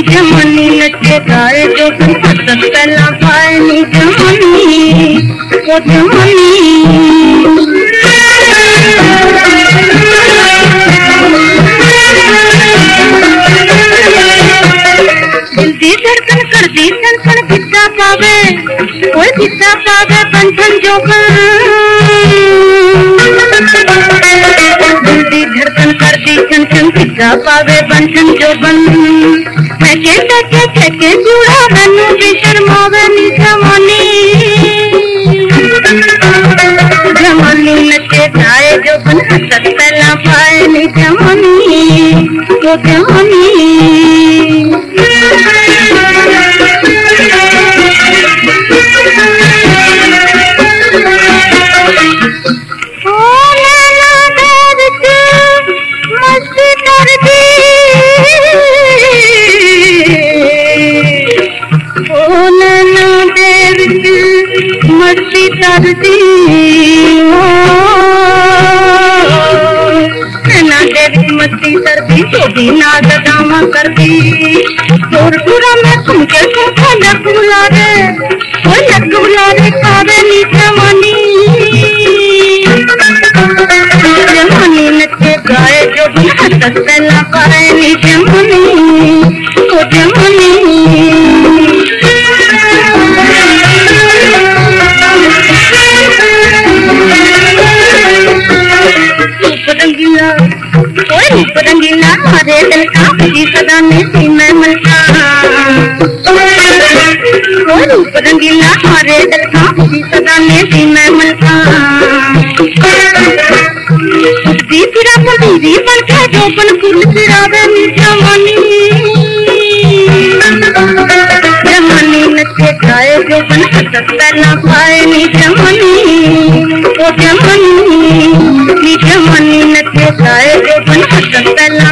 झ मानी लचेदारे जो जमानी जो जमानी दिल दी धड़कन कर दी सनसन किस्सा पावे। कोई किस्सा पावे बंधन जो दिल दी धड़कन कर दी सनसन किस्सा पावे बंधन जो बन। मैं के के के के जुड़ा बनू बेशर्मावे नी जमानी नचे गाए जो बन, हसत पहला पाए नी जमानी तो जमानी ओ नैना मस्ती कर दी ओ नैना दर्द मस्ती कर दी तो भी नाग दामा कर दी दूर पूरा मैं तुम के सोखा बुला रे लग बुला रे खावे नी जवानी। जमानी नचे गाए जो भी हसत पहला पाए नी जमानी ओ जमानी रंगीला रूप रंगीला दिल का सदा में थी रंगीला सदा में थी मैं मलका दी फिरा पनीरी बन के नी पाए नी जवानी ओ जवानी। नी बन हसत पहला